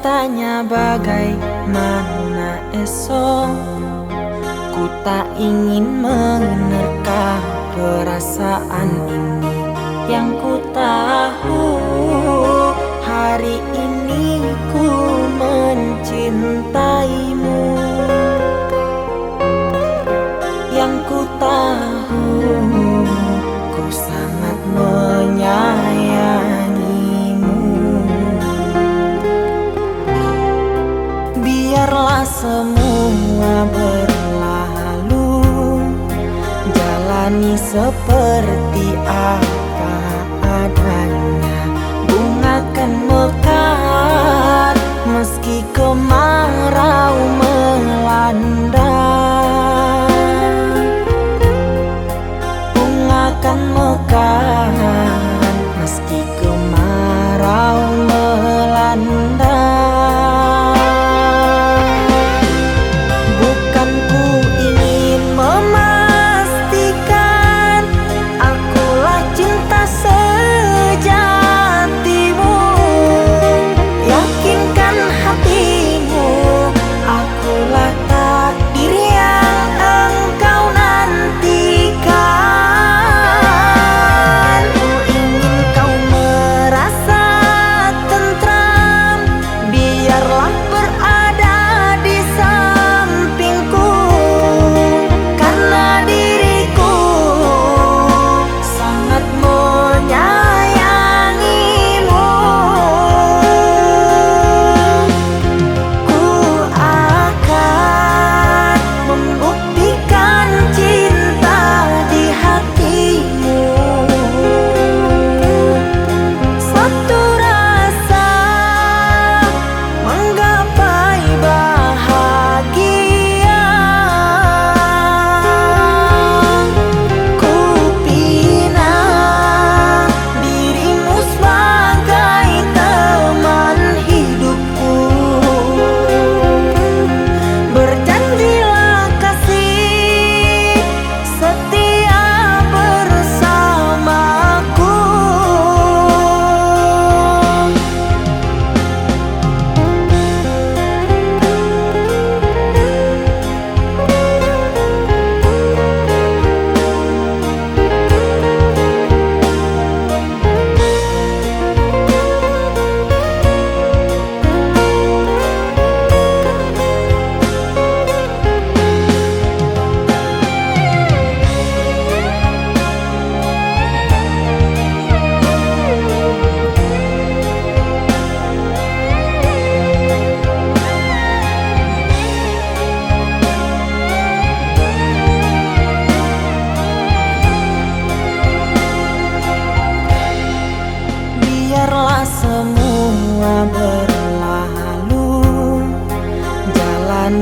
Tanya bagaimana esok? Ku tak ingin menerka perasaan ini. Yang ku tahu seperti apa adanya. Bunga kan mekar meski kau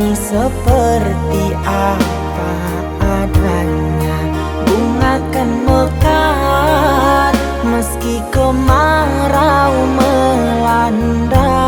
kami seperti apa adanya. Bunga kan mekar meski kemarau melanda